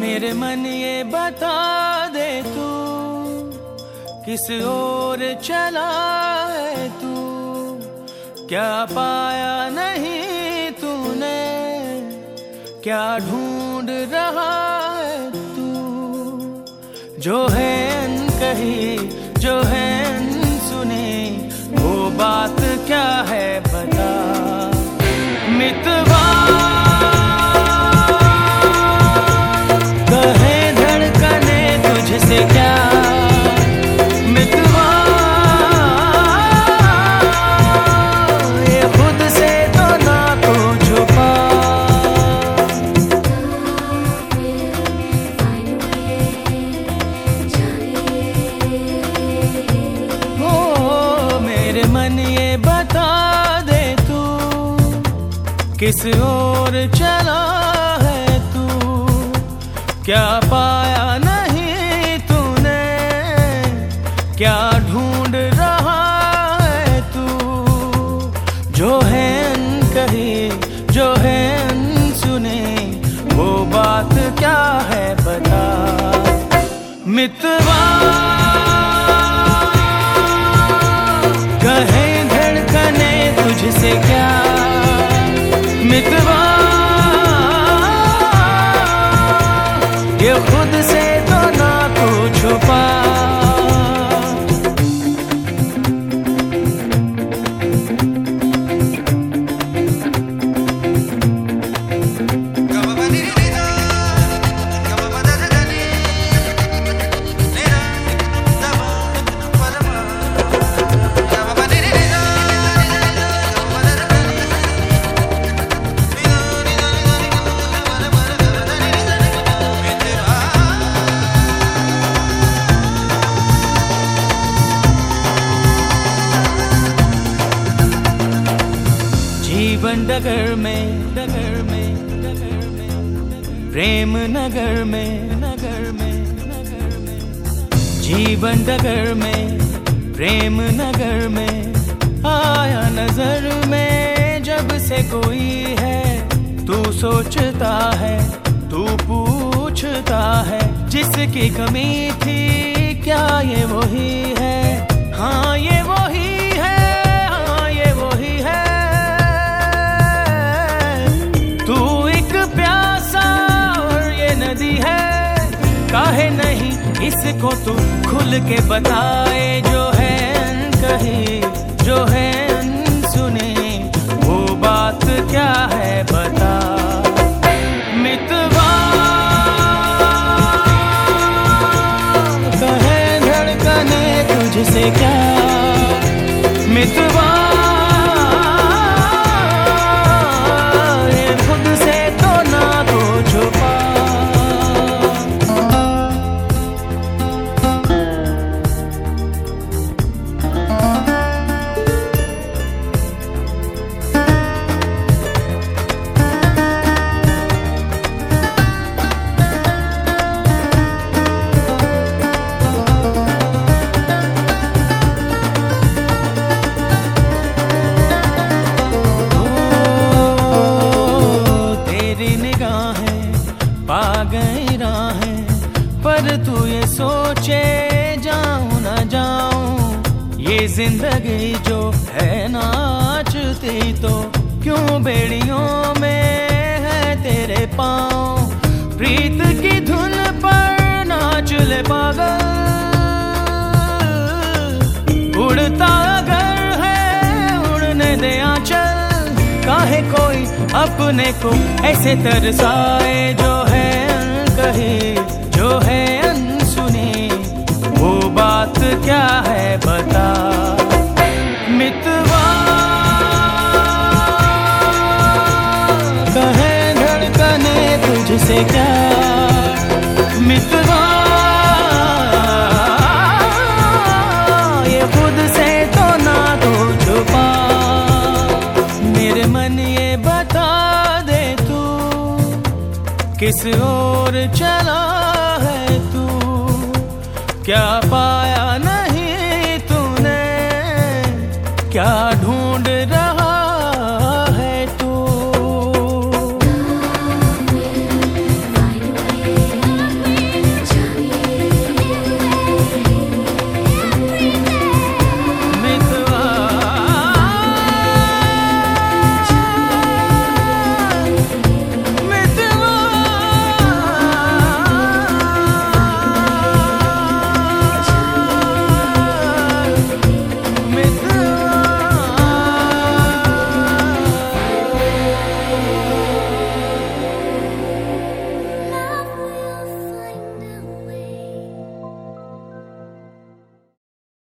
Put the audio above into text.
मेरे मन ये बता दे तू, किस ओर चला है तू? क्या पाया नहीं तूने? क्या ढूंढ रहा जो है कही जो है सुनी वो बात क्या है बता दे तू, किस ओर चला है तू? क्या पाया नहीं तूने? क्या ढूंढ रहा है तू? जो है कही, जो है सुने, वो बात क्या है बता? मितवा खुद डगर में डगर में डगर में प्रेम नगर में नगर में नगर में जीवन डगर में, प्रेम नगर में, आया नज़र में, जब से कोई है, तू सोचता है, तू पूछता है, जिसकी कमी थी, क्या ये वही है हाँ? काहे नहीं इसको तू खुल के बताए जो है कहीं जो है तू ये सोचे, जाऊँ ना जाऊँ, ये ज़िंदगी जो है नाचती तो क्यों बेड़ियों में है तेरे पाँव? प्रीत की धुन पर नाच ले पागल। उड़ता अगर है, उड़ने दे आंचल। काहे कोई अपने को ऐसे तरसाए जो है कही ये खुद से तो ना तो छुपा। मेरे मन ये बता दे तू, किस ओर चला है तू? क्या पाया